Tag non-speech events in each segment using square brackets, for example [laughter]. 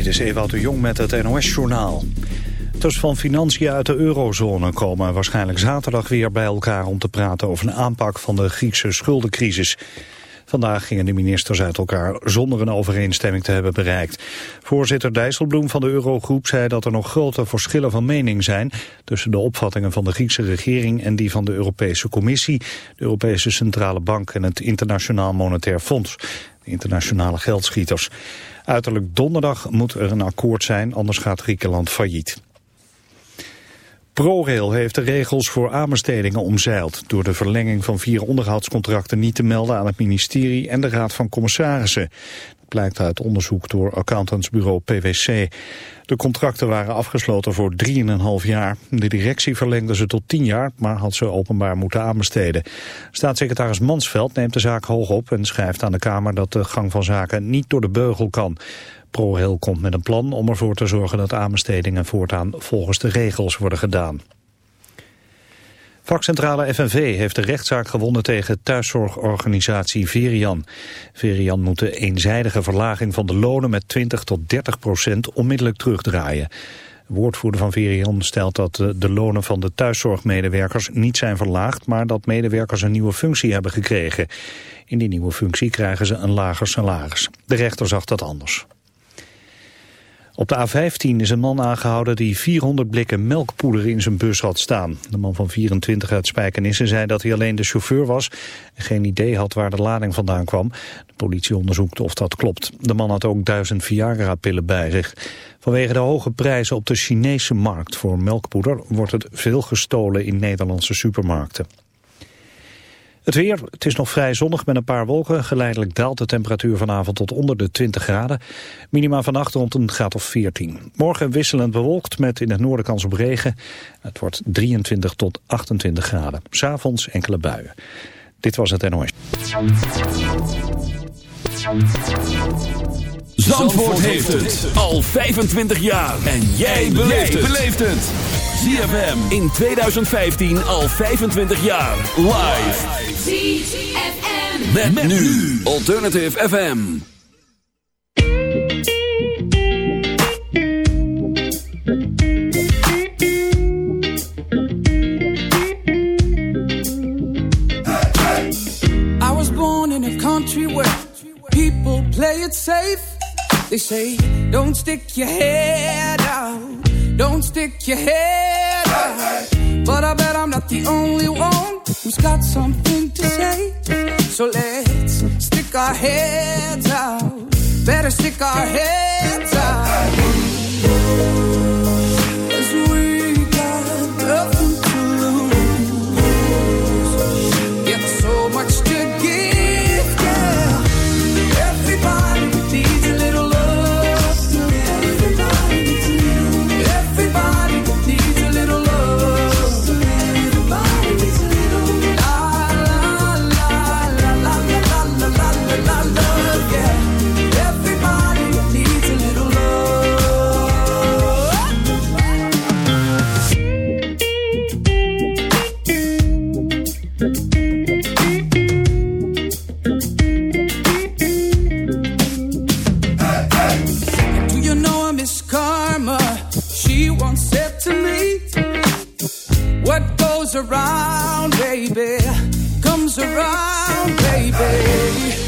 Dit is Ewout de Jong met het NOS-journaal. Ministers van Financiën uit de eurozone komen waarschijnlijk zaterdag weer bij elkaar om te praten over een aanpak van de Griekse schuldencrisis. Vandaag gingen de ministers uit elkaar zonder een overeenstemming te hebben bereikt. Voorzitter Dijsselbloem van de Eurogroep zei dat er nog grote verschillen van mening zijn tussen de opvattingen van de Griekse regering en die van de Europese Commissie, de Europese Centrale Bank en het Internationaal Monetair Fonds, de internationale geldschieters. Uiterlijk donderdag moet er een akkoord zijn, anders gaat Griekenland failliet. ProRail heeft de regels voor aanbestedingen omzeild... door de verlenging van vier onderhoudscontracten niet te melden aan het ministerie en de Raad van Commissarissen. Blijkt uit onderzoek door accountantsbureau PwC. De contracten waren afgesloten voor 3,5 jaar. De directie verlengde ze tot 10 jaar, maar had ze openbaar moeten aanbesteden. Staatssecretaris Mansveld neemt de zaak hoog op en schrijft aan de Kamer dat de gang van zaken niet door de beugel kan. ProRail komt met een plan om ervoor te zorgen dat aanbestedingen voortaan volgens de regels worden gedaan. Vakcentrale FNV heeft de rechtszaak gewonnen tegen thuiszorgorganisatie Verian. Verian moet de eenzijdige verlaging van de lonen met 20 tot 30 procent onmiddellijk terugdraaien. De woordvoerder van Verian stelt dat de lonen van de thuiszorgmedewerkers niet zijn verlaagd, maar dat medewerkers een nieuwe functie hebben gekregen. In die nieuwe functie krijgen ze een lager salaris. De rechter zag dat anders. Op de A15 is een man aangehouden die 400 blikken melkpoeder in zijn bus had staan. De man van 24 uit Spijkenisse zei dat hij alleen de chauffeur was... en geen idee had waar de lading vandaan kwam. De politie onderzoekt of dat klopt. De man had ook duizend Viagra-pillen bij zich. Vanwege de hoge prijzen op de Chinese markt voor melkpoeder... wordt het veel gestolen in Nederlandse supermarkten. Het weer, het is nog vrij zonnig met een paar wolken. Geleidelijk daalt de temperatuur vanavond tot onder de 20 graden. Minima vannacht rond een graad of 14. Morgen wisselend bewolkt met in het noorden kans op regen. Het wordt 23 tot 28 graden. S'avonds enkele buien. Dit was het NOS. Zandvoort heeft het al 25 jaar. En jij beleeft het. ZFM in 2015 al 25 jaar. Live. ZFM. Met, met nu Alternative FM. I was born in a country where people play it safe. They say, don't stick your head out. Don't stick your head out. But I bet I'm not the only one who's got something to say. So let's stick our heads out. Better stick our heads out. Around, baby.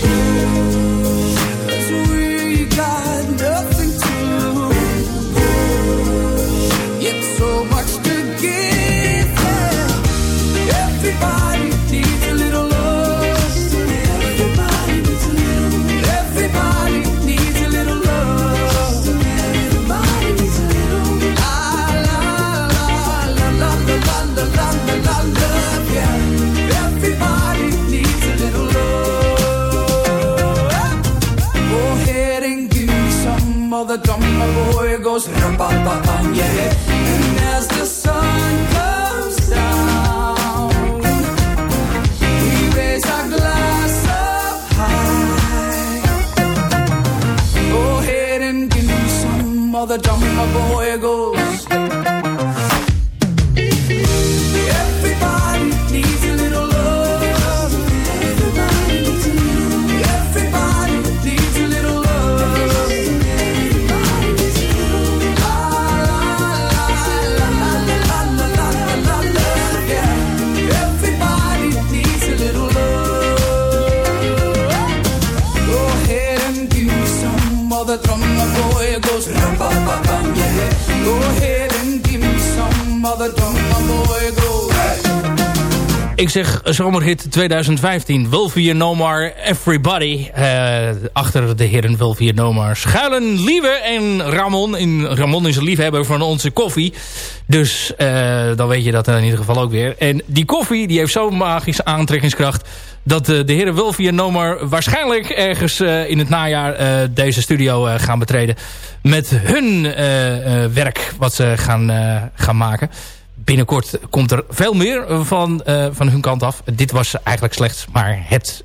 goes ram bam bam bam, yeah. Ik zeg zomerhit 2015. Wilfie No More Everybody. Uh, achter de heren Wilfie No More schuilen Lieve en Ramon. In, Ramon is een liefhebber van onze koffie. Dus uh, dan weet je dat in ieder geval ook weer. En die koffie die heeft zo'n magische aantrekkingskracht... dat de heren Wilfie en No More waarschijnlijk ergens in het najaar... deze studio gaan betreden. Met hun werk wat ze gaan, gaan maken binnenkort komt er veel meer van, uh, van hun kant af. Dit was eigenlijk slechts maar het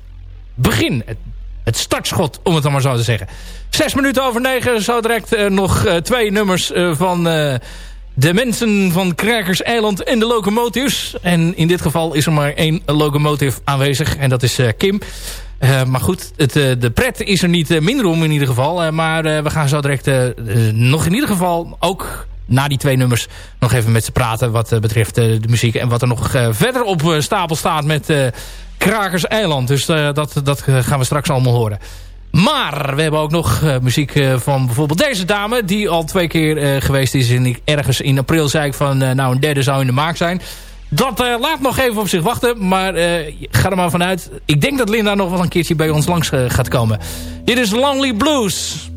begin. Het, het startschot, om het dan maar zo te zeggen. Zes minuten over negen. Zo direct uh, nog twee nummers van de mensen van Krakers Eiland en de locomotives. En in dit geval is er maar één locomotive aanwezig. En dat is Kim. Maar goed, het, de pret is er niet minder om in ieder geval. maar we gaan zo direct nog in ieder geval ook na die twee nummers nog even met ze praten wat uh, betreft uh, de muziek. En wat er nog uh, verder op stapel staat met Krakers Eiland. Dus dat, dat gaan we straks allemaal horen. Maar we hebben ook nog muziek van bijvoorbeeld deze dame... die al twee keer geweest is. En ik, ergens in april zei ik van... nou, een derde zou in de maak zijn. Dat laat nog even op zich wachten. Maar ga er maar vanuit. Ik denk dat Linda nog wel een keertje bij ons langs gaat komen. Dit is Lonely Blues.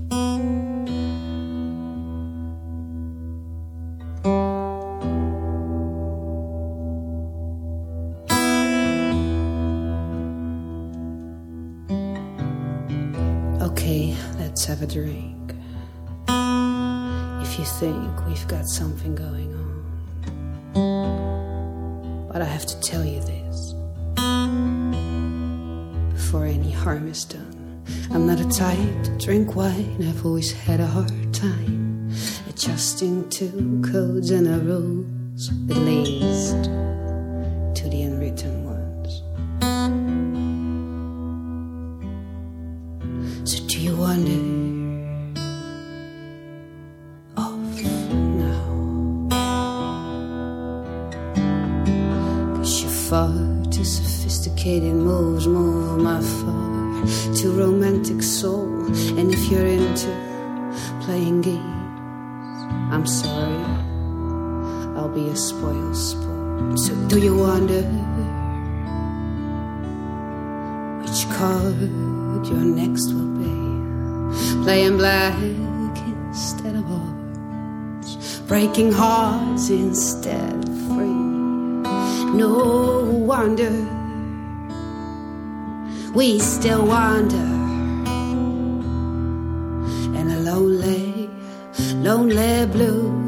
Have a drink. If you think we've got something going on. But I have to tell you this before any harm is done. I'm not a type to drink wine, I've always had a hard time adjusting to codes and rules, at least to the unwritten ones. So, do you wonder? Sophisticated moves move my far too romantic soul. And if you're into playing games, I'm sorry, I'll be a spoiled sport. So do you wonder which card your next will be? Playing black instead of orange, breaking hearts instead of free. No wonder we still wander in a lonely, lonely blue.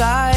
side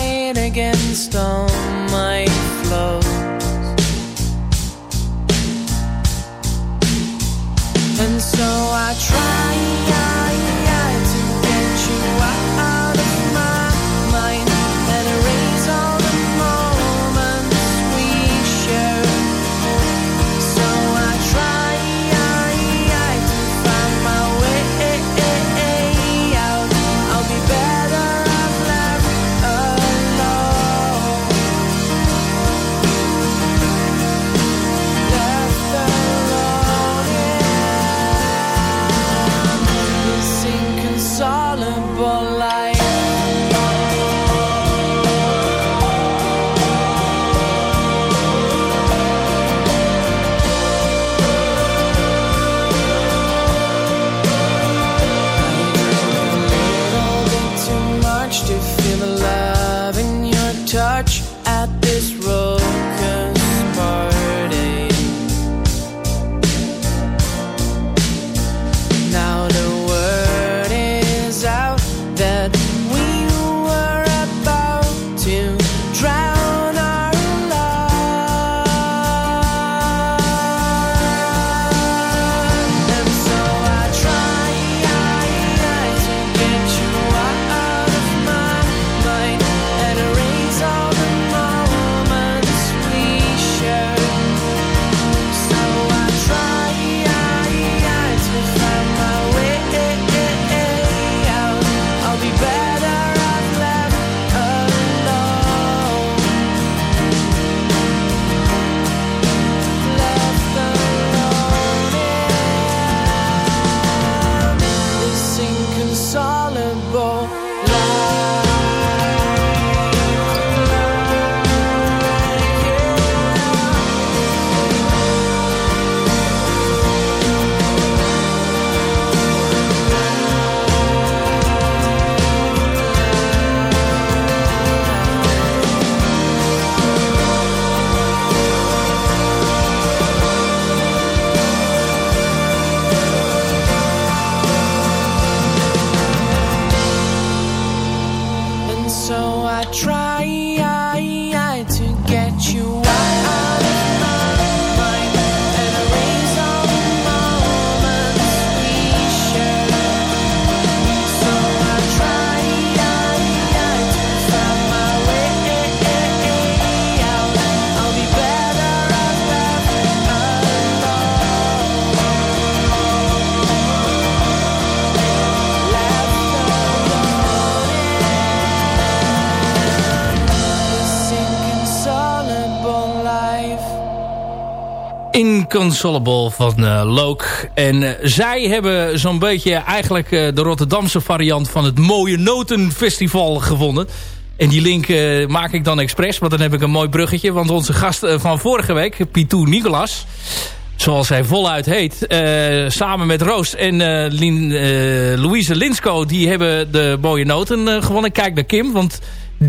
Inconsolable van uh. En uh, zij hebben zo'n beetje eigenlijk uh, de Rotterdamse variant van het Mooie Notenfestival gevonden. En die link maak ik dan expres, want dan heb ik een mooi bruggetje. Want onze gast van vorige week, Pitou Nicolas, zoals hij voluit heet, samen met Roos en Lin, Louise Linsco, die hebben de Mooie Noten gewonnen. Kijk naar Kim, want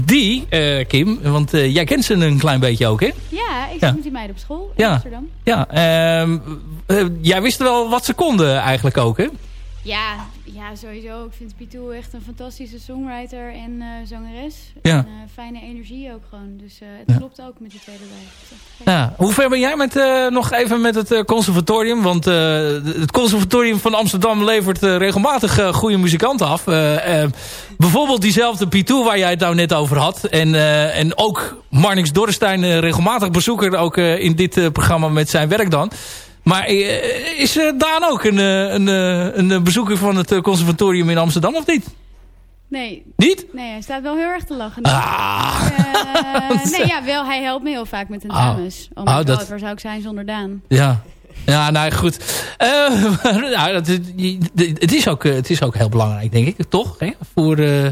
die, uh, Kim, want uh, jij kent ze een klein beetje ook, hè? Ja, ik zit met die meiden op school in ja. Amsterdam. Ja, uh, jij wist wel wat ze konden eigenlijk ook, hè? Ja, ja, sowieso. Ik vind Pitou echt een fantastische songwriter en uh, zangeres. Ja. En, uh, fijne energie ook gewoon. Dus uh, het ja. klopt ook met die tweede wij. Ja. Hoe ver ben jij met, nog even met het conservatorium? Want het conservatorium van Amsterdam levert regelmatig goede muzikanten af. bijvoorbeeld diezelfde Pitou waar jij het nou net over had. En, en ook Marnix Dorrestein regelmatig bezoeker ook in dit programma met zijn werk dan. Maar is Daan ook een, een, een bezoeker van het conservatorium in Amsterdam of niet? Nee. Niet? Nee, hij staat wel heel erg te lachen. Ah. [laughs] Uh, nee, ja, wel. Hij helpt me heel vaak met tentames. Oh, oh, dat... waar zou ik zijn zonder Daan? Ja. Ja, nou goed. Uh, [laughs] nou, dat, het, is ook, het is ook heel belangrijk, denk ik. Toch? Hè? Voor, uh,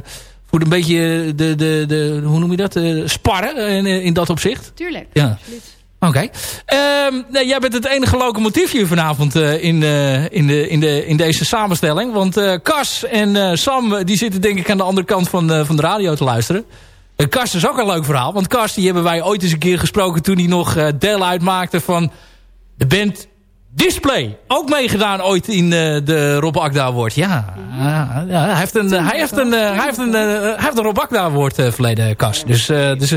voor een beetje de, de, de, hoe noem je dat? Sparren in, in dat opzicht. Tuurlijk, ja. absoluut. Oké. Um, nee, jij bent het enige locomotief hier vanavond uh, in, uh, in, de, in, de, in deze samenstelling. Want uh, Cas en Sam die zitten denk ik aan de andere kant van, van de radio te luisteren. Cas is ook een leuk verhaal. Want Cas die hebben wij ooit eens een keer gesproken toen hij nog deel uitmaakte van de band Display. Ook meegedaan ooit in de Rob Akda ja, hij heeft een, hij heeft een, hij heeft een, hij heeft een Rob Akda Award verleden, Cas. Dus, dus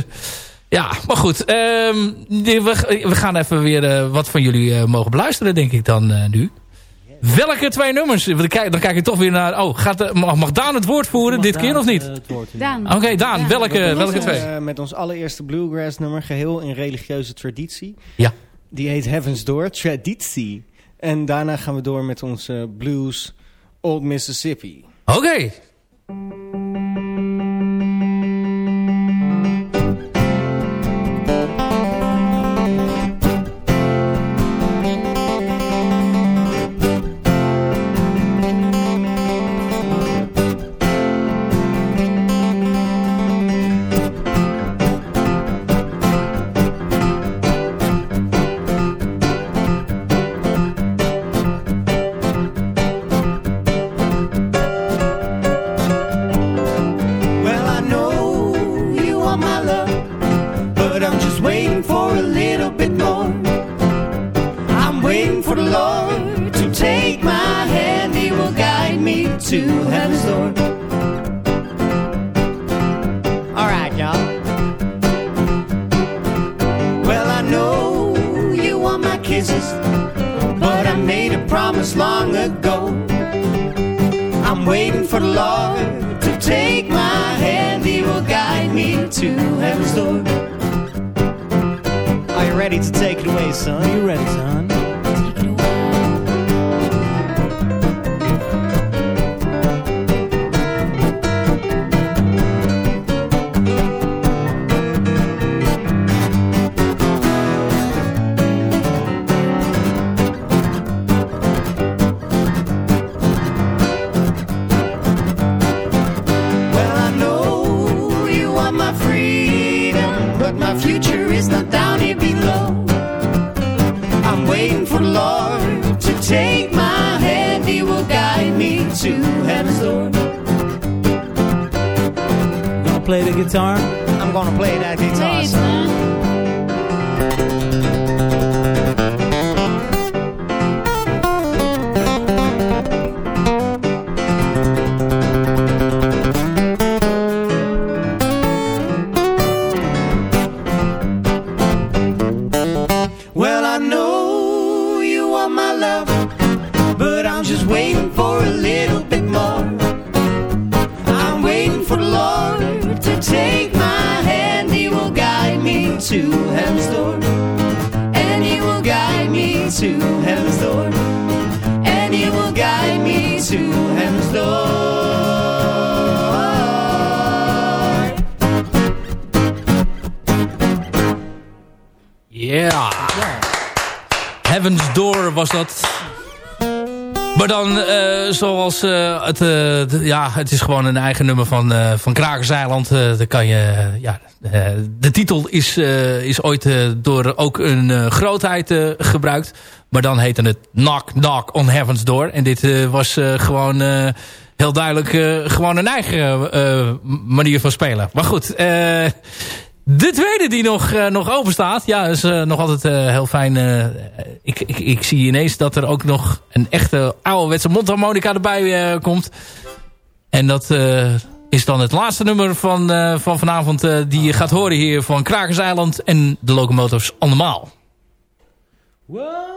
ja, maar goed. Um, we, we, gaan even weer uh, wat van jullie uh, mogen beluisteren, denk ik dan uh, nu. Welke twee nummers? Dan kijk, dan kijk je toch weer naar... Oh, gaat, mag, mag Daan het woord voeren dit Daan, keer of niet? Daan. Oké, okay, Daan. Daan. Welke, welke twee? met ons allereerste bluegrass nummer, geheel in religieuze traditie. Ja. Die heet Heaven's Door, Traditie. En daarna gaan we door met onze blues Old Mississippi. Oké. Okay. Het, uh, ja, het is gewoon een eigen nummer van, van Krakerseiland. daar kan je, ja, de titel is, is ooit door ook een grootheid gebruikt. Maar dan heette het Knock Knock on Heaven's Door. En dit was gewoon heel duidelijk gewoon een eigen manier van spelen. Maar goed, de tweede die nog, uh, nog open staat. Ja, is uh, nog altijd uh, heel fijn. ik, ik, ik zie ineens dat er ook nog een echte ouderwetse mondharmonica erbij komt. En dat is dan het laatste nummer van, van vanavond die je gaat horen hier van Krakerseiland en de Locomotives allemaal. Wow.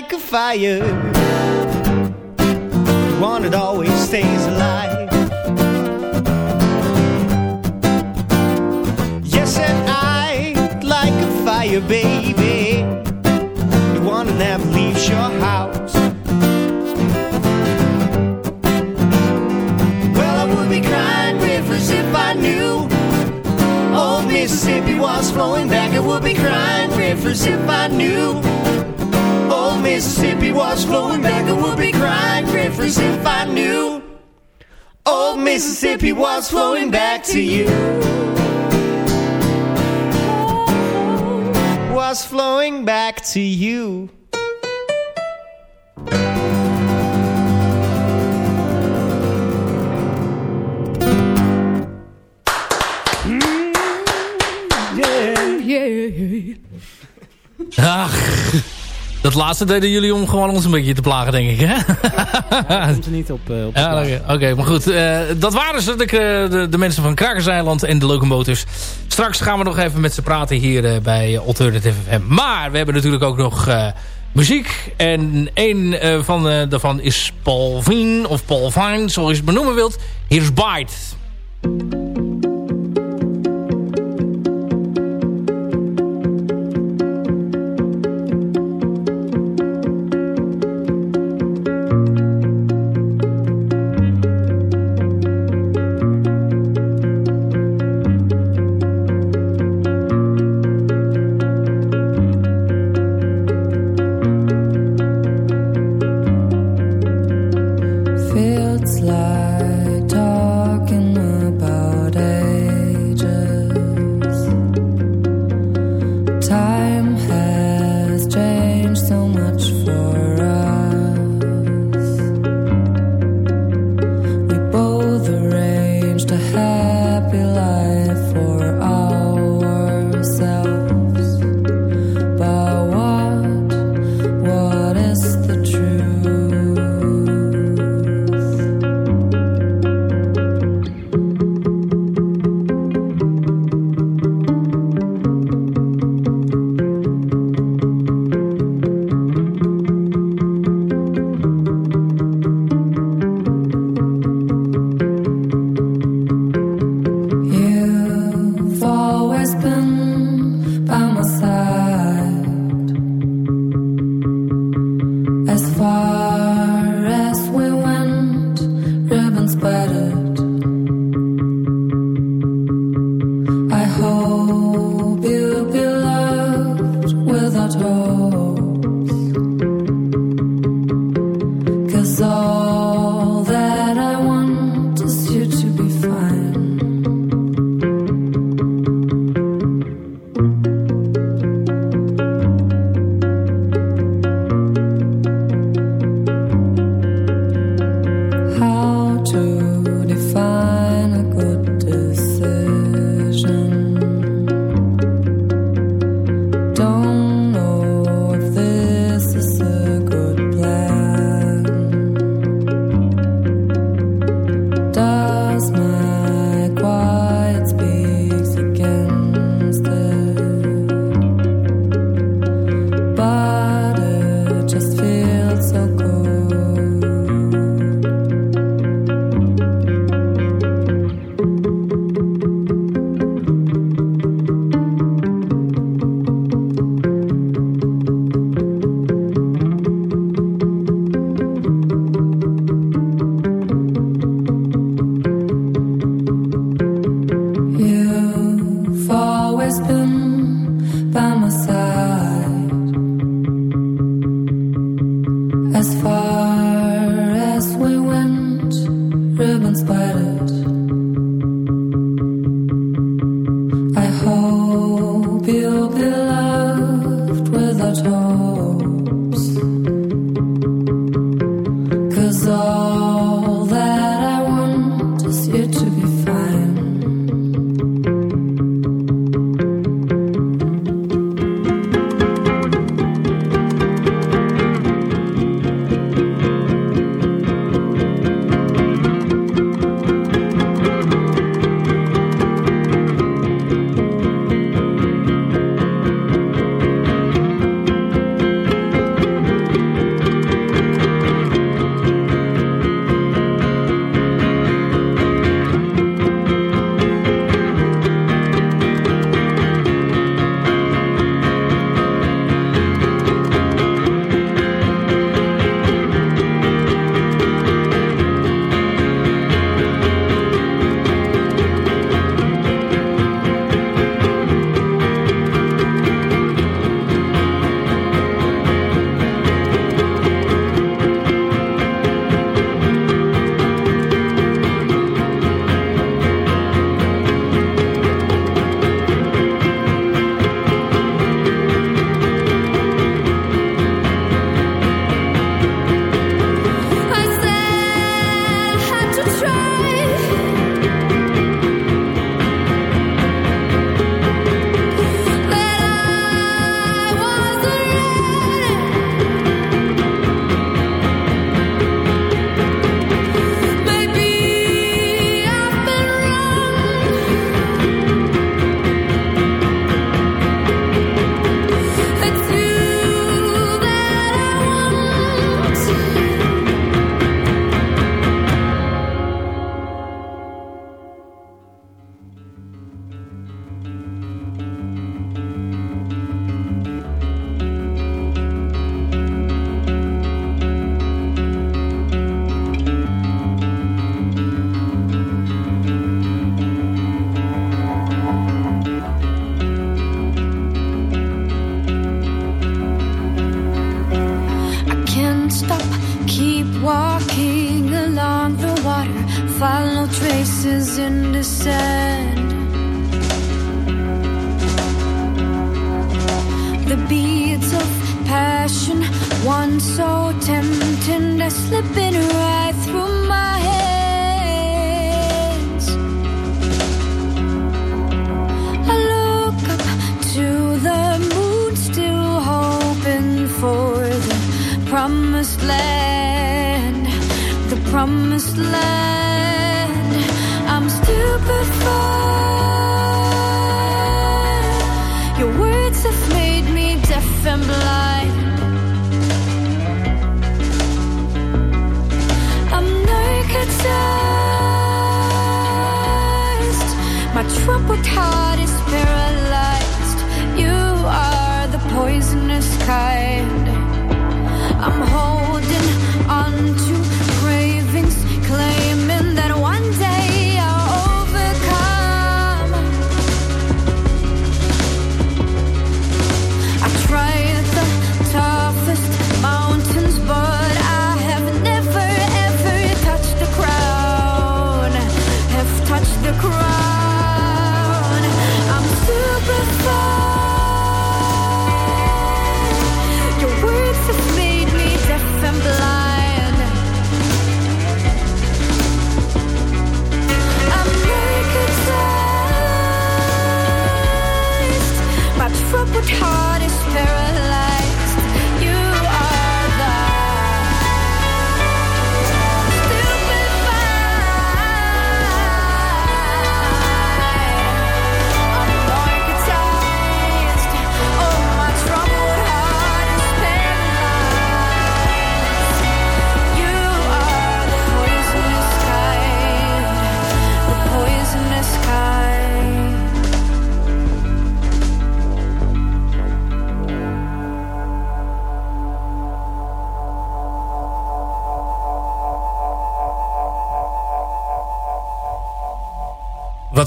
Like a fire. One that always stays alive. Yes, and I'd like a fire, baby. The one that never leaves your house. Well, I would be crying rivers if I knew old Mississippi was flowing back. I would be crying rivers if I knew. Old Mississippi was flowing back. I would be crying rivers if I knew. Old Mississippi was flowing back to you. Was flowing back to you. Mm, Ach, dat laatste deden jullie om gewoon ons een beetje te plagen, denk ik. Hè? Komt er niet op. eh, op Ja, oké, maar goed. eh, dat waren ze, de, de, de mensen van Krakerseiland en de Locomotors. Straks gaan we nog even met ze praten hier eh, bij Alternative FM. Maar we hebben natuurlijk ook nog eh, muziek. En een eh, van eh, daarvan is Paul Vien, of Paul Vine, zoals je het benoemen wilt. Hier is Bite.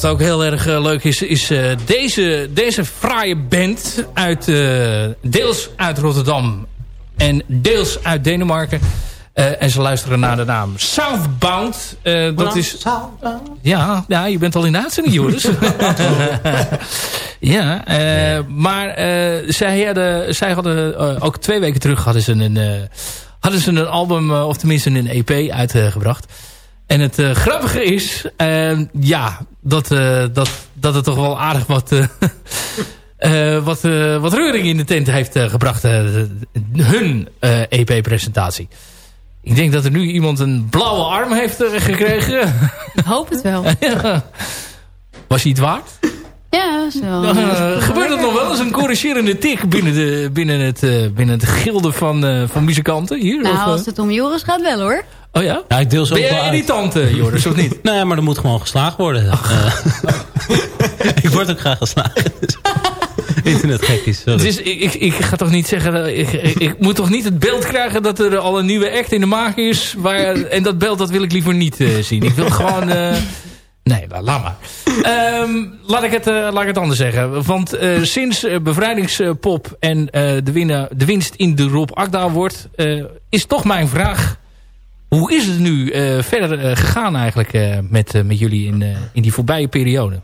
Wat ook heel erg eh, leuk is, is eh, deze, deze fraaie band uit, eh, deels uit Rotterdam en deels uit Denemarken. En ze luisteren naar de naam Southbound. Dat is... Ja, ja, je bent al in de uitzending, Joris. [laughs] ja, eh, maar zij hadden, zij hadden ook twee weken terug hadden ze een, hadden ze een album, of tenminste een EP uitgebracht. En het eh, grappige is, eh, ja, dat, eh, dat, dat het toch wel aardig wat, eh, [laughs] wat, wat reuring in de tent heeft gebracht. hun EP-presentatie. Ik denk dat er nu iemand een blauwe arm heeft gekregen. [laughs] Ik hoop het wel. [laughs] ja. Was hij het waard? Ja, dat is wel. Eh, gebeurt het nog wel eens een corrigerende tik binnen, de, binnen, het, binnen het gilde van, van muzikanten hier? nou, Of, als het om Joris gaat wel hoor. Oh ja? Ja, ik deel ze Ben ook wel uit. irritant, Joris, of niet? [laughs] Nee, maar er moet gewoon geslagen worden. Eh, [laughs] ik word ook graag geslagen. dus- [laughs] Internet gek is. is, ik, ik, ik ga toch niet zeggen... Ik, ik, moet toch niet het beeld krijgen dat er al een nieuwe act in de maak is. Waar, en dat beeld dat wil ik liever niet eh, zien. Ik wil gewoon... eh, nee, la- laat maar. Ehm, laat, ik het, laat ik het anders zeggen. Want sinds Bevrijdingspop en de, winna, de winst in de Rob Akda wordt... is toch mijn vraag... Hoe is het nu eh, verder eh, gegaan eigenlijk eh, met, met jullie in, in die voorbije periode?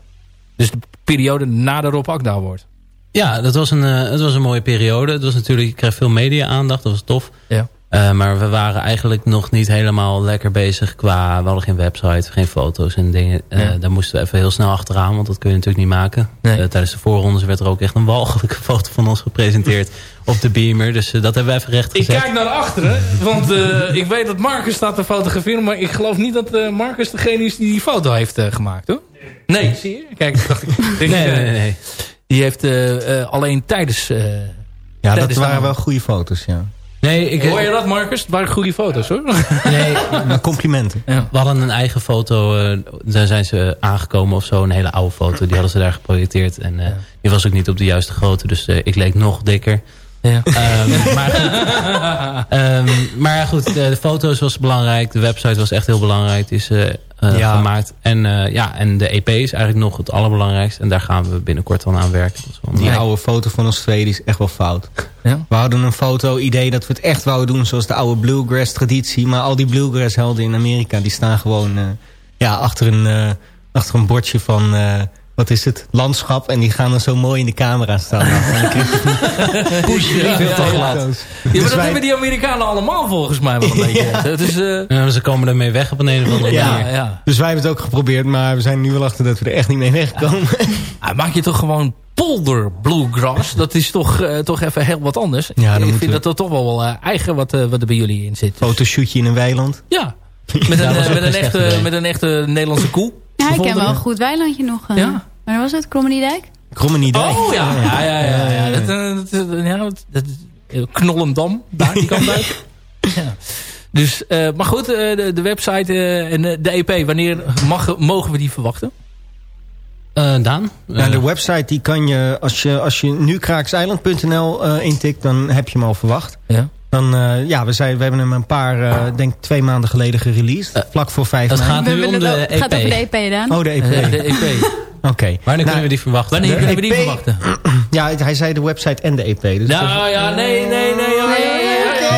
Dus de periode na de Rob Akda wordt. Ja, dat was, een, het was een mooie periode. Het was natuurlijk, je kreeg veel media-aandacht, dat was tof. Ja. Eh, maar we waren eigenlijk nog niet helemaal lekker bezig qua... We hadden geen website, geen foto's en dingen. Eh, Ja. Daar moesten we even heel snel achteraan, want dat kun je natuurlijk niet maken. Nee. Eh, tijdens de voorrondes werd er ook echt een walgelijke [laughs] foto van ons gepresenteerd [laughs] op de beamer. Dus dat hebben we even recht Ik gezet. kijk naar achteren, want eh, ik weet dat Marcus staat te fotograferen... maar ik geloof niet dat eh, Marcus degene is die die foto heeft eh, gemaakt, hoor. Nee, zie je? Kijk, ik dacht ik. [laughs] Nee, nee, nee. nee. Die heeft eh, eh, alleen tijdens... eh, Ja, tijdens dat waren wel goede foto's, ja. Nee ik, Hoor je dat, Marcus? Het waren goede foto's, hoor. nee, [laughs] Maar complimenten. ja. We hadden een eigen foto, eh, daar zijn ze aangekomen of zo. Een hele oude foto, die hadden ze daar geprojecteerd. En eh, die was ook niet op de juiste grootte, dus eh, ik leek nog dikker. Ja. Ehm, maar, goed, [laughs] Ehm, maar goed, de, de foto's was belangrijk. De website was echt heel belangrijk. Die is eh, eh, Ja. gemaakt. En, eh, ja, en de EP is eigenlijk nog het allerbelangrijkste. En daar gaan we binnenkort dan aan werken. Die oude foto van ons twee die is echt wel fout. Ja. We hadden een foto-idee dat we het echt wouden doen zoals de oude bluegrass-traditie. Maar al die bluegrass-helden in Amerika die staan gewoon ja, achter, een, achter een bordje van... wat is het? Landschap. En die gaan dan zo mooi in de camera staan. [laughs] Push, ja, veel te glad. Ja, maar Dus dat wij- hebben die Amerikanen allemaal volgens mij wel een [laughs] beetje. Het is, eh, Ja, ze komen ermee weg op een, een of andere Ja. manier. ja, ja. Dus wij hebben het ook geprobeerd, maar we zijn nu wel achter dat we er echt niet mee wegkomen. Ah, maak je toch gewoon polder bluegrass. Dat is toch, eh, toch even heel wat anders. Ja, dan ik vind we- dat er toch wel eh, eigen wat, wat er bij jullie in zit. Fotoshootje in een weiland. Ja, met een, dat met een, echte, met een echte Nederlandse koe. Ja, ik ken wel een goed weilandje nog. eh. Ja. Waar was het? Krommeniedijk? Kromme niet Oh ja, ja, ja, ja. ja. Dat, eh, dat, eh, ja, dat, dat, eh, Knollendam, daar die kant uit. [laughs] Ja. Dus, eh, maar goed, eh, de, de website en de EP, wanneer mag, mogen we die verwachten? Eh, Daan? Nou, Eh, de website die kan je, als je, als je nu kraakseiland.nl eh, intikt, dan heb je hem al verwacht. Ja. Dan, eh, ja, we, zijn, we hebben hem een paar, eh, denk twee maanden geleden gereleased. vlak voor 5 het mei. gaat nu om willen de het gaat EP. over de EP, Daan. Oh, de EP. Eh, de EP. Oké. Wanneer Nou, kunnen we die verwachten? Wanneer kunnen we die verwachten? Ja, hij zei de website en de EP. Dus Nou ja, nee, nee, nee.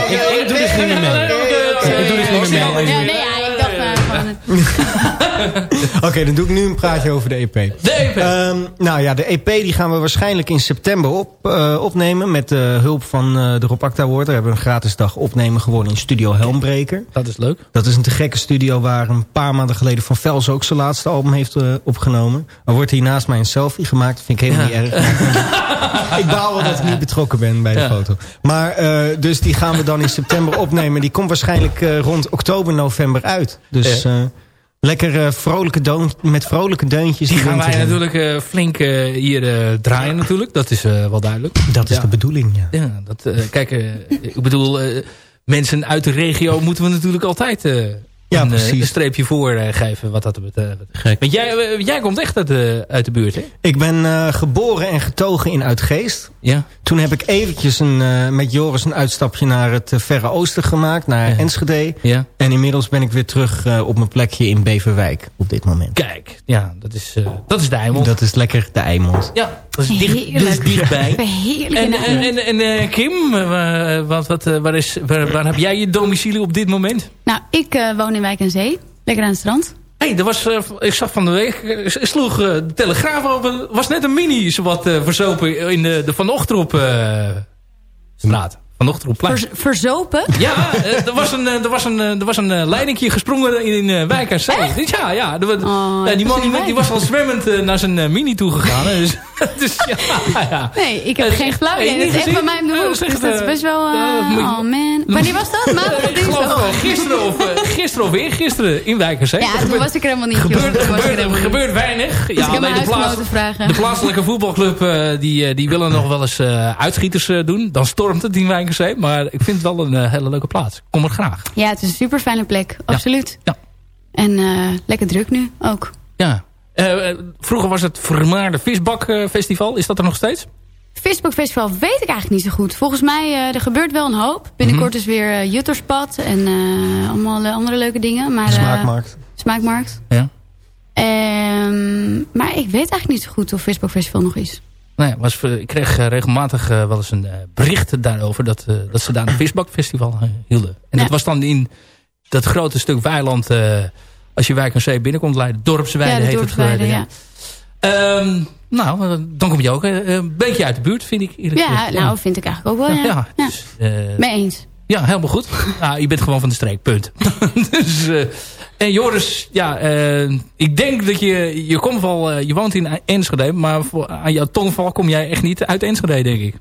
Ik- doe dit niet meer mee. Ik doe dit niet meer mee. Ja, nee, dacht eh, [laughs] Oké, dan doe ik nu een praatje over de EP. De EP. Ehm, nou ja, de EP die gaan we waarschijnlijk in september op, eh, opnemen. Met de hulp van eh, de Rob Acta Award. Daar hebben we een gratis dag opnemen gewoon in Studio Helmbreker. dat is leuk. Dat is een te gekke studio waar een paar maanden geleden Van Vels ook zijn laatste album heeft eh, opgenomen. Er wordt hier naast mij een selfie gemaakt. Vind ik helemaal niet erg. [laughs] ik baal wel dat ik niet betrokken ben bij de Ja. foto. Maar eh, dus die gaan we dan in september opnemen. Die komt waarschijnlijk eh, rond oktober, november uit. Dus eh, lekker eh, vrolijke deun, met vrolijke deuntjes. Die gaan wij natuurlijk eh, flink eh, hier eh, draaien natuurlijk. Dat is eh, wel duidelijk. Dat is Ja. de bedoeling, ja. Ja, dat, eh, kijk, eh, ik bedoel, eh, mensen uit de regio moeten we natuurlijk altijd eh, Ja, een, eh, precies. een streepje voor eh, geven wat dat betreft. Gek. Want jij, eh, jij komt echt uit de, uit de buurt, hè? Ik ben eh, geboren en getogen in Uitgeest. Ja. Toen heb ik eventjes een, eh, met Joris een uitstapje naar het eh, Verre Oosten gemaakt. Naar Ja. Enschede. Ja. En inmiddels ben ik weer terug eh, op mijn plekje in Beverwijk op dit moment. Kijk, ja, dat is, eh, dat is de Eimond. Dat is lekker de Eimond. Ja. Dat is, dicht, dat is Heerlijk. dichtbij. En, en, en, en, eh, Kim, eh, wat, wat, eh, waar, is, waar, waar heb jij je domicilie op dit moment? Nou, ik eh, woon in Wijk en Zee. Lekker aan het strand. Hé, hey, er was, eh, ik zag van de week, eh, sloeg eh, de Telegraaf open. was net een mini zowat eh verzopen in de, de Van Ochterop eh, straat. Van Ochteropplein. Vers- verzopen? Ja, eh, er was een, eh, er was een, eh, er was een leidingje gesprongen in eh Wijk aan Zee. Ja, ja. er Oh, ja, die man die, die was al zwemmend naar zijn mini toe gegaan. Dus, [laughs] [laughs] dus ja, ja. Nee, ik heb geen flauw hey, idee. Dat niet is echt bij mij om de Ja, hoek. dat is Dus echt, dat is best wel... ja, je- oh man. [laughs] Wanneer was dat? Maandag of gisteren of, gisteren of eergisteren in Wijk aan Zee. Ja, toen was ik er helemaal niet. gebeurt, er gebeurt, gebeurt weinig. Alleen mijn de, plaats, plaatselijke voetbalclub die, die willen nog wel eens uitschieters doen. Dan stormt het in Wijk Maar ik vind het wel een eh, hele leuke plaats. Ik Kom er graag. Ja, het is een super fijne plek. Absoluut. Ja. En eh, lekker druk nu ook. Ja. Eh, vroeger was het Vermaarde Visbak eh, Festival. Is dat er nog steeds? Facebook Festival weet ik eigenlijk niet zo goed. Volgens mij, eh, er gebeurt wel een hoop. Binnenkort Mhm. is weer eh, Jutterspad en eh, allemaal andere leuke dingen. Maar, eh, Smaakmarkt. Smaakmarkt. Ja. Ehm, maar ik weet eigenlijk niet zo goed of Facebook Festival nog is. Nee, was, ik kreeg eh, regelmatig eh, wel eens een eh, bericht daarover... Dat, dat ze daar een visbakfestival hielden. En dat was dan in dat grote stuk weiland... als je Wijk aan Zee binnenkomt leiden. Dorpsweide ja, heet het. ja. Ehm, nou, dan kom je ook een beetje uit de buurt, vind ik. eerlijk Ja, gezegd. nou vind ik eigenlijk ook wel, ja. ja, Ja, dus, Mee eens. ja, helemaal goed. nou, [laughs] je bent gewoon van de streek, punt. [laughs] dus, en Joris, ja, eh, ik denk dat je, je komt wel, eh, je woont in Enschede, maar voor, aan jouw tongval kom jij echt niet uit Enschede, denk ik.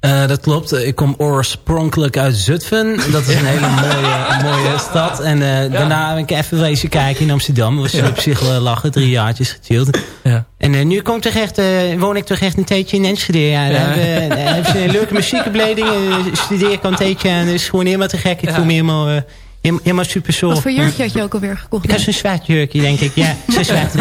Eh, dat klopt. Ik kom oorspronkelijk uit Zutphen. Dat is een [laughs] hele mooie, mooie stad. En daarna ben ik even wezen kijken in Amsterdam. Was op zich wel lachen. Drie jaartjes gechilled. Ja. En nu kom ik toch echt, woon ik toch echt een tijdje in Enschede. Ja, daar Ja. hebben, daar hebben ze een leuke muziekopleiding. [laughs] studeer ik al een tijdje. Is gewoon helemaal te gek. Ik Ja. voel me helemaal, eh, helemaal, helemaal super zo. Wat voor jurkje had je ook alweer gekocht? Ik had zo'n zwart jurkje, denk ik. Ja, [laughs] zo'n zwart.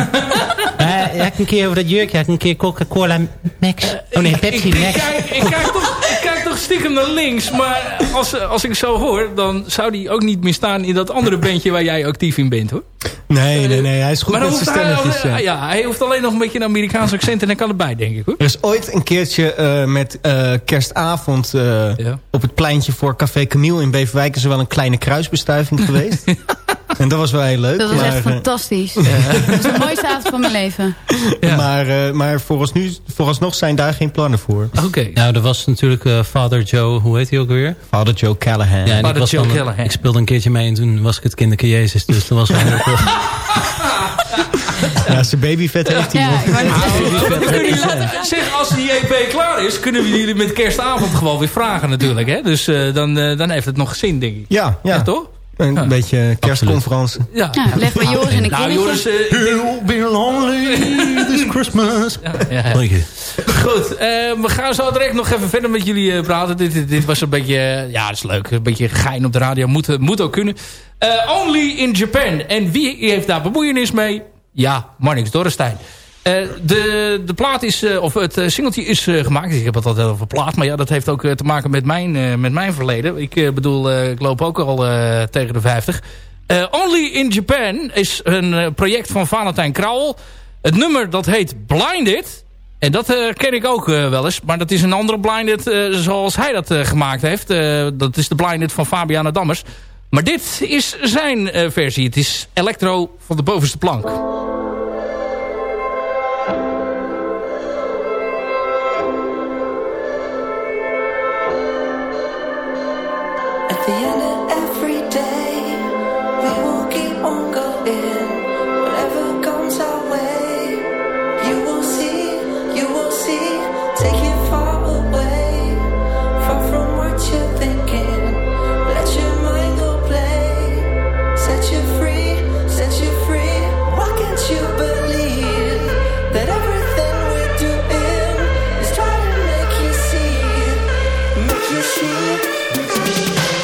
Ja, ik had een keer over dat jurkje. had ik een keer Coca-Cola Max. Oh nee, Pepsi ik, ik, Max. kijk, ik, kijk toch, ik kijk toch stiekem naar links. Maar als, als ik zo hoor, dan zou die ook niet meer staan in dat andere bandje waar jij actief in bent hoor. Nee, nee, nee. Hij is goed maar met zijn hij, ja. ja, hij hoeft alleen nog een beetje een Amerikaans accent en dan kan erbij denk ik hoor. Er is ooit een keertje eh, met eh, kerstavond eh, Ja. op het pleintje voor Café Camille in Beverwijk... is er wel een kleine kruisbestuiving geweest. [laughs] En dat was wel heel leuk. Dat was maar, echt eh, fantastisch. [laughs] Dat was de mooiste avond van mijn leven. Ja. Maar, eh, maar vooralsnu, vooralsnog zijn daar geen plannen voor. Oké. Nou, er was natuurlijk eh, Father Joe, hoe heet hij ook weer? Vader Joe Callahan. Ja, ik, Father was Joe dan, Callahan. ik speelde een keertje mee en toen was ik het kinderke Jezus. Dus dat was wel heel. Ja, zijn babyvet heeft hij Ja, nog. ik zeg, als die EP klaar is, kunnen we jullie met kerstavond gewoon weer vragen natuurlijk. Hè? Dus eh, dan, dan heeft het nog zin, denk ik. Ja, ja. Ja, toch? Een Ja. beetje kerstconferentie. Ja. Ja, leg bij Joris in een Nou. Joris, eh, You'll be lonely this Christmas. ja, ja, ja. Dank je. Goed, eh, we gaan zo direct nog even verder met jullie eh, praten. Dit, dit, dit was een beetje, eh, ja, dat is leuk. Een beetje gein op de radio, moet, moet ook kunnen. Eh, only in Japan. En wie heeft daar bemoeienis mee? Ja, Marnix Dorrestein. Eh, de, de plaat is, eh, of het eh, singeltje is eh, gemaakt. Ik heb het altijd over plaat, maar ja, dat heeft ook te maken met mijn, met mijn verleden. Ik bedoel, ik loop ook al tegen de 50. Eh, Only in Japan is een project van Valentijn Krauwel. Het nummer dat heet Blinded. En dat ken ik ook wel eens. Maar dat is een andere Blinded zoals hij dat gemaakt heeft. Dat is de Blinded van Fabiana Dammers. Maar dit is zijn versie. Het is Electro van de bovenste plank. you should.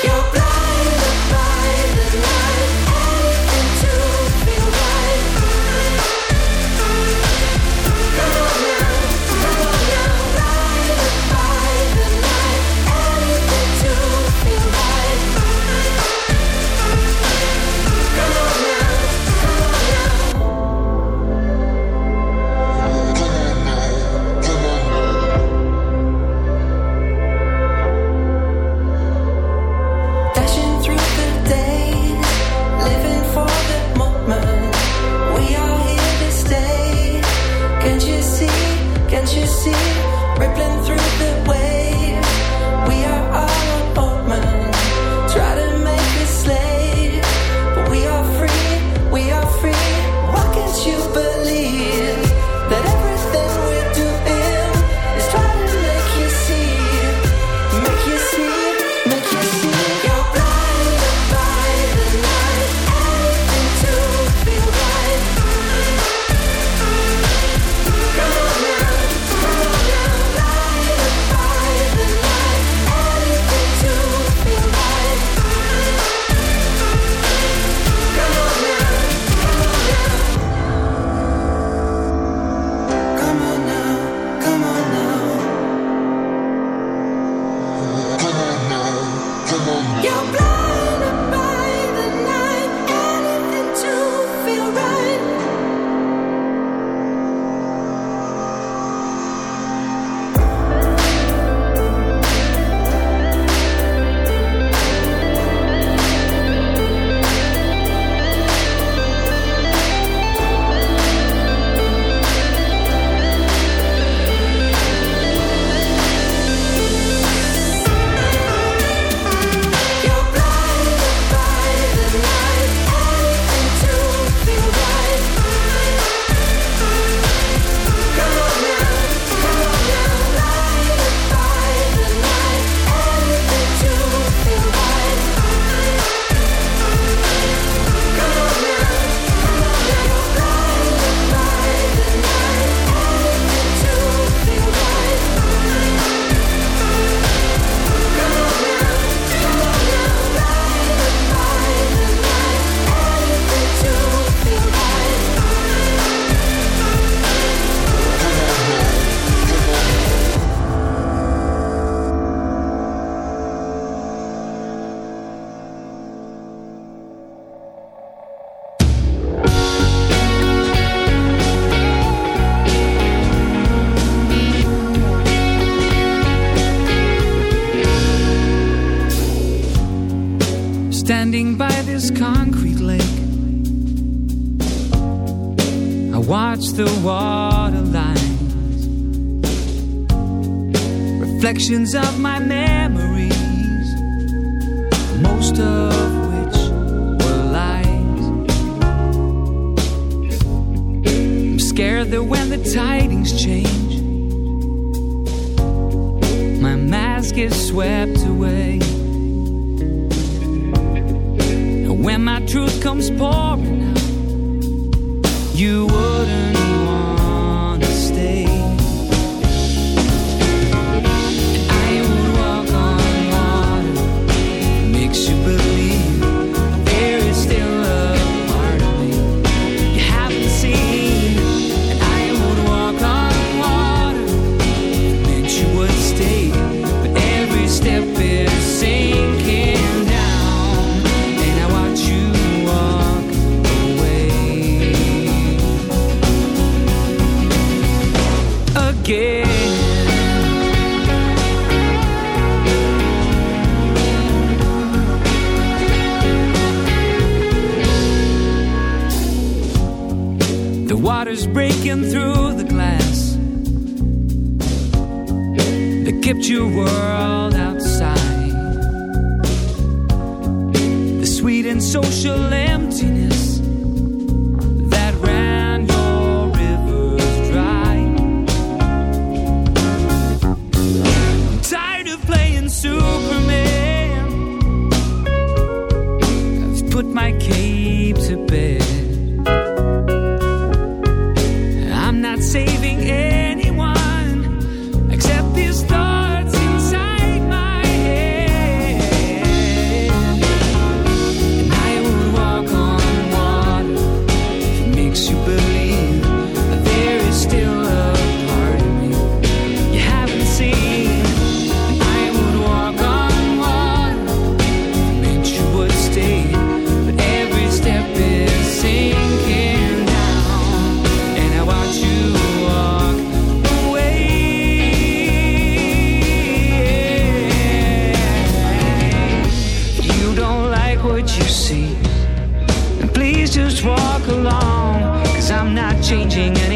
Changing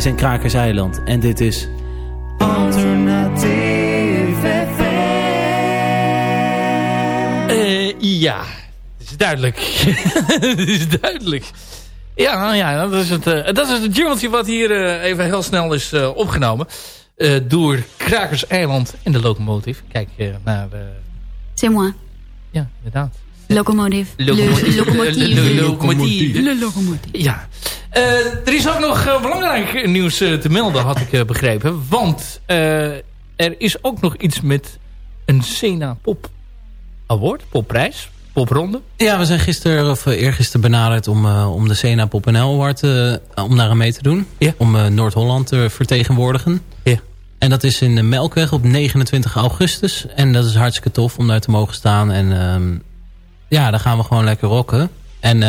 Wij zijn Krakers Eiland en dit is... Alternatief FM. Eh, ja, het is duidelijk. Het is duidelijk. Ja, nou ja, dat is het, eh, dat is het jingletje wat hier eh, even heel snel is eh, opgenomen. eh, door Krakers Eiland en de locomotief. Kijk eh, naar... eh, C'est moi. ja, inderdaad. Locomotive. Locomotief. Le- locomotief. Locomotief. Locomotief. Ja. Eh, er is ook nog eh, belangrijk nieuws eh, te melden, had ik begrepen. Want er is ook nog iets met een Sena Pop Award, popprijs, popronde. Ja, we zijn gisteren of eergisteren benaderd om, om de Sena Pop NL Award om daar aan mee te doen. Ja. Om Noord-Holland te vertegenwoordigen. Ja. En dat is in de Melkweg op 29 augustus. En dat is hartstikke tof om daar te mogen staan. En ehm, ja, dan gaan we gewoon lekker rocken. En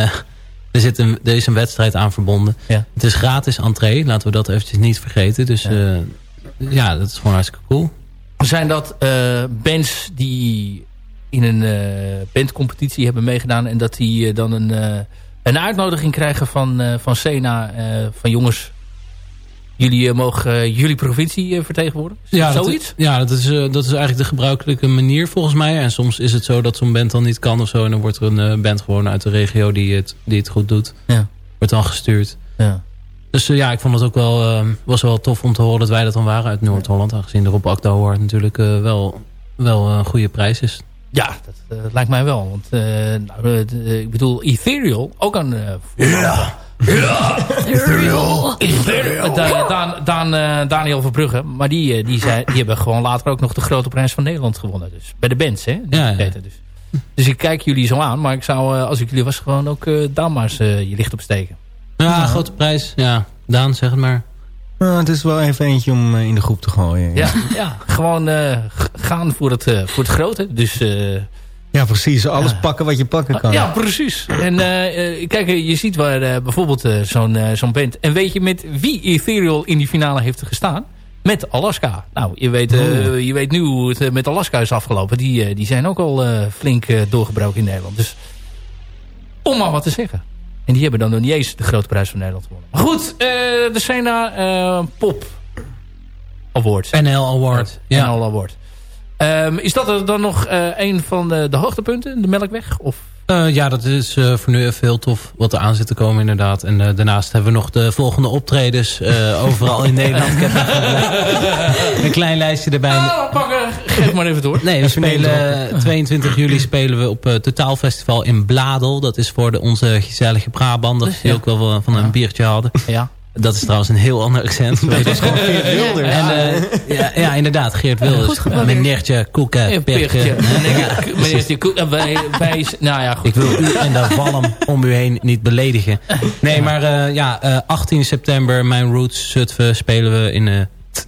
er, zit een, er is een wedstrijd aan verbonden. Ja. Het is gratis entree, laten we dat eventjes niet vergeten. Dus ja, ja dat is gewoon hartstikke cool. Zijn dat eh, bands die in een eh, bandcompetitie hebben meegedaan. En dat die eh, dan een, eh, een uitnodiging krijgen van, eh, van Sena. eh, van jongens, jullie eh, mogen eh, jullie provincie eh, vertegenwoordigen. Dat zoiets? ja, dat is, dat is eigenlijk de gebruikelijke manier volgens mij. En soms is het zo dat zo'n band dan niet kan of zo. En dan wordt er een eh, band gewoon uit de regio die het, die het goed doet. Ja. Wordt dan gestuurd. Ja. Dus ja, ik vond het ook wel, was wel tof om te horen dat wij dat dan waren uit Noord-Holland. Aangezien de Rob Akda natuurlijk eh, wel, wel een goede prijs is. Ja, dat lijkt mij wel. Want eh, nou, ik bedoel, Ethereal, ook een... eh, ja, ja, Ethereal. Ethereal. Da- Daan, Daan, eh, Daniel Verbrugge, maar die, eh, die, zei, die hebben gewoon later ook nog de grote prijs van Nederland gewonnen. Dus bij de bands, hè? Die Ja, ja. Dus. dus ik kijk jullie zo aan, maar ik zou, eh, als ik jullie was, gewoon ook eh Daan maar eens eh, je licht opsteken. Ja, grote prijs. Ja, Daan, zeg het maar. Nou, het is wel even eentje om eh, in de groep te gooien. Ja, ja gewoon eh, gaan voor het, eh, voor het grote. Dus... Ja, precies. Alles pakken wat je pakken kan. Ja, precies. En eh, eh, kijk, eh, je ziet waar eh, bijvoorbeeld zo'n zo'n band... En weet je met wie Ethereal in die finale heeft gestaan? Met Alaska. Nou, je weet, je weet nu hoe het met Alaska is afgelopen. Die, die zijn ook al eh, flink eh, doorgebroken in Nederland. Dus om maar wat te zeggen. En die hebben dan nog niet eens de grote prijs van Nederland gewonnen. Maar goed, eh, de Sena eh, Pop Award. NL Award. Ja. NL Award. Ehm, is dat dan nog eh, een van de, de hoogtepunten? De Melkweg? Of Eh, ja, dat is eh, voor nu even heel tof wat er aan zit te komen inderdaad. En daarnaast hebben we nog de volgende optredens eh, overal in Nederland. Ik heb even een klein lijstje erbij. Ah, pakken. Geef maar even door. Nee, we spelen eh, 22 juli [clears throat] spelen we op het Totaalfestival in Bladel. Dat is voor de, onze gezellige Brabanders die ook wel van- van een biertje hadden. Ja. Dat is trouwens een heel ander accent. [laughs] Dat is gewoon Geert Wilders. En, eh, ja, ja, inderdaad, Geert Wilders. Meneertje, koeken. Meneer- meneertje Koek- eh, wij, wij, nou ja, goed. Ik wil u en de walm om u heen niet beledigen. Nee, maar eh, ja, eh, 18 september, mijn roots Zutphen, spelen we in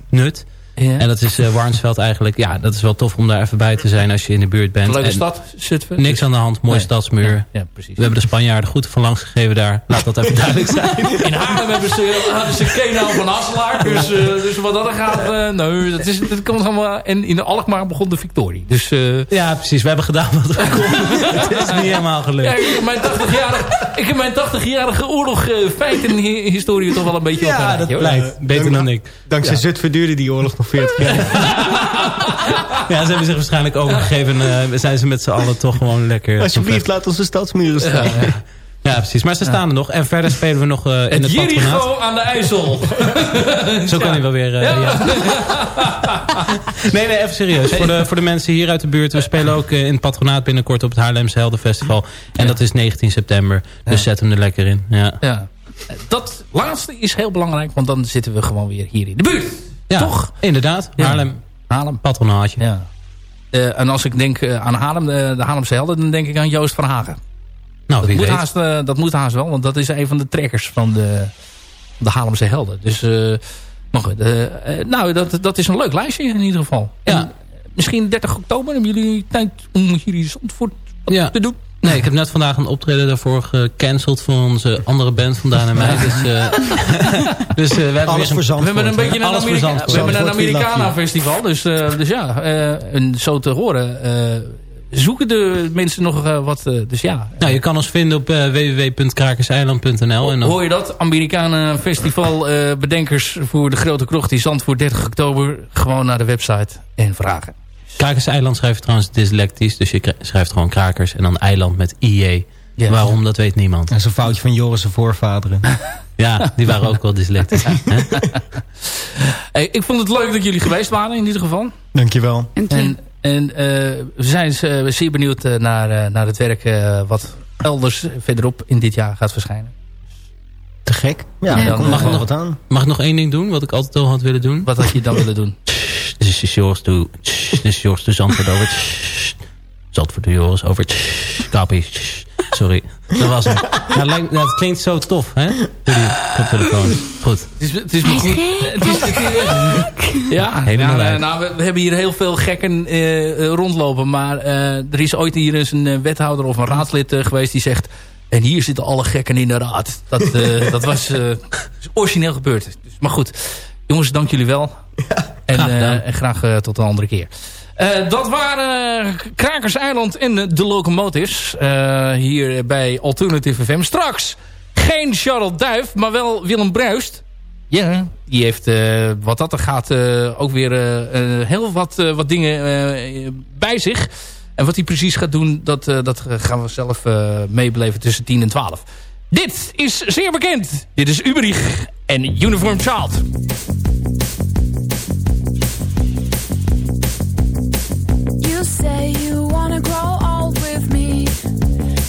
Nut. Ja. En dat is eh Warnsveld eigenlijk. Ja, dat is wel tof om daar even bij te zijn als je in de buurt bent. Leuke stad, Zutphen. Niks Dus- aan de hand, mooie Nee. stadsmuur. Ja, ja, precies. We hebben de Spanjaarden goed van langs gegeven daar. Laat dat even duidelijk zijn. [laughs] In Haarlem hebben ze, hadden ze Kenau van Hasselaar. Dus, eh, dus wat dat gaat, eh, nee, dat, is, dat komt allemaal. En in de Alkmaar begon de Victorie. Dus eh, Ja, precies. We hebben gedaan wat er [laughs] kon. Het is niet helemaal ja, gelukt. ik heb mijn 80-jarige, ik heb mijn 80-jarige oorlog feiten hi- historie toch wel een beetje op een Ja, dat blijkt. Beter dan ik. Dankzij Zutphen duurde die oorlog nog 40 jaar. Ja, ze hebben zich waarschijnlijk overgegeven. en eh, zijn ze met z'n allen toch gewoon lekker... Alsjeblieft, laat onze stadsmuren staan. Ja, precies. Maar ze staan er nog. En verder spelen we nog eh, in Het het patronaat. Jericho aan de IJssel. [laughs] Zo kan hij wel weer... eh, ja. nee, nee, even serieus. Voor de, voor de mensen hier uit de buurt. We spelen ook in het patronaat binnenkort op het Haarlemse Heldenfestival. En dat is 19 september. Dus zet hem er lekker in. Ja. Ja. Dat laatste is heel belangrijk, want dan zitten we gewoon weer hier in de buurt. Ja, Toch? inderdaad. Haarlem, Haarlem. patronaatje. Ja. Eh, en als ik denk eh, aan Haarlem, de, de Haarlemse helden, dan denk ik aan Joost van Hagen. Nou, Dat moet, weet. haast, eh, dat moet haast wel, want dat is een van de trekkers van de, de Haarlemse helden. Dus, eh, maar goed, eh, eh, nou, dat, dat is een leuk lijstje in ieder geval. Ja. En misschien 30 oktober hebben jullie tijd om hier Zandvoort wat Ja. te doen. Nee, ik heb net vandaag een optreden daarvoor gecanceld voor onze andere band vandaan en mij. Dus, eh, [laughs] dus eh, we hebben Alles een- We hebben een beetje een, Alles Amerika we hebben een Zandvoort, we love Americana you. festival. Dus, eh, dus ja, eh, en zo te horen eh, zoeken de mensen nog wat. eh, dus ja, Nou, je kan ons vinden op eh, www.krakerseiland.nl. En dan hoor je dat? Amerikanen festival eh, bedenkers voor de Grote Krocht in Zandvoort 30 oktober. Gewoon naar de website en vragen. Krakerseiland schrijf je trouwens dyslectisch. Dus je schrijft gewoon krakers en dan eiland met IE. Ja. Waarom, dat weet niemand. Dat is een foutje van Joris' voorvaderen. [laughs] Ja, die waren ook wel dyslectisch. [laughs] Hey, ik vond het leuk dat jullie geweest waren in ieder geval. Dankjewel. En En, en eh, we zijn eh, zeer benieuwd eh, naar, naar het werk wat elders verderop in dit jaar gaat verschijnen. Te gek. Ja, Ja, dan- nog- wat aan. Mag ik nog één ding doen, wat ik altijd al had willen doen? Wat had je dan willen doen? [laughs] Dit is Joris toe. Dit is Joris de Zandvoort over. Zandvoort de Joris over. Kappie. Sorry. Dat was hem. Nou, het lijkt- nou, het klinkt zo tof, hè? Koptelefoon. Goed. Het is, het is me goed. Het is, het is- ja, Helemaal ja, uit. nou, we, we hebben hier heel veel gekken eh, eh, rondlopen. Maar eh, er is ooit hier eens een wethouder of een raadslid geweest die zegt... En hier zitten alle gekken in de raad. Dat, eh, dat was eh, origineel gebeurd. Dus, maar goed, Jongens, dank jullie wel. en, graag eh, en graag eh, tot een andere keer. Eh, dat waren Krakers Eiland en de Locomotives. hier bij Alternative FM. Straks geen Charlotte Duif, maar wel Willem Bruist. Ja, die heeft wat dat er gaat ook weer heel wat, wat dingen bij zich. En wat hij precies gaat doen, dat, dat gaan we zelf meebeleven tussen 10 en 12. Dit is zeer bekend. Dit is Uberich en Uniform Child. You say you wanna grow old with me,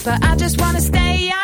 but I just wanna stay young.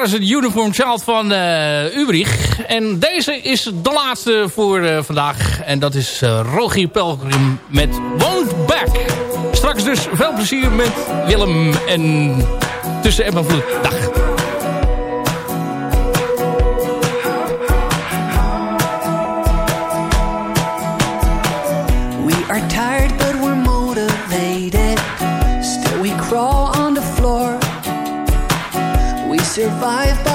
Waren ze, de Uniform Child van eh Ubrich. En deze is de laatste voor eh, vandaag. En dat is eh Rogier Pelgrim met Won't Back. Straks dus veel plezier met Willem en tussen Emma Vloed. Dag. We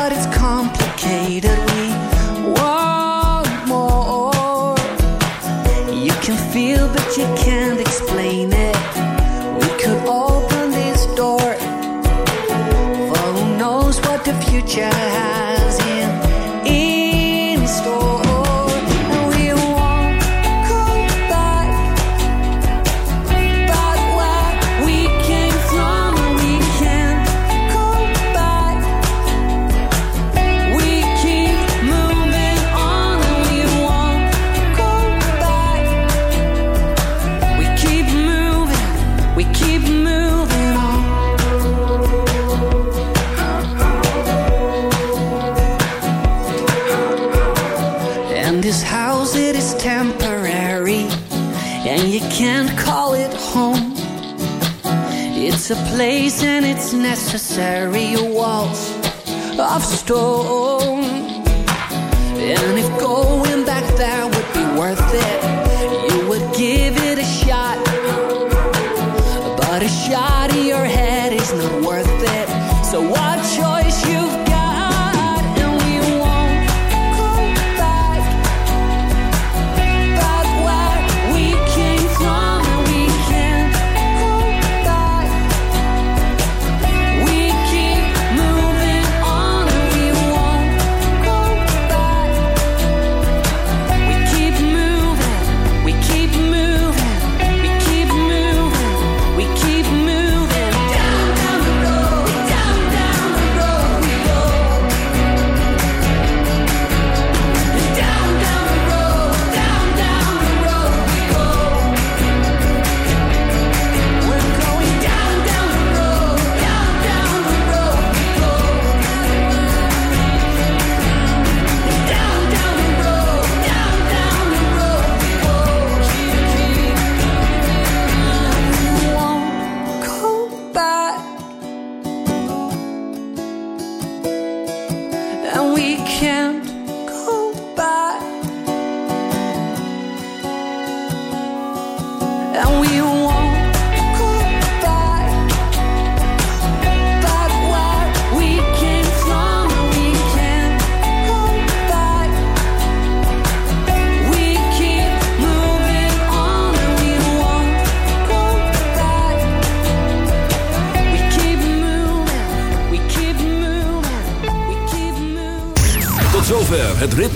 it's necessary, walls of stone. And if going back there would be worth it, you would give it a shot. But a shot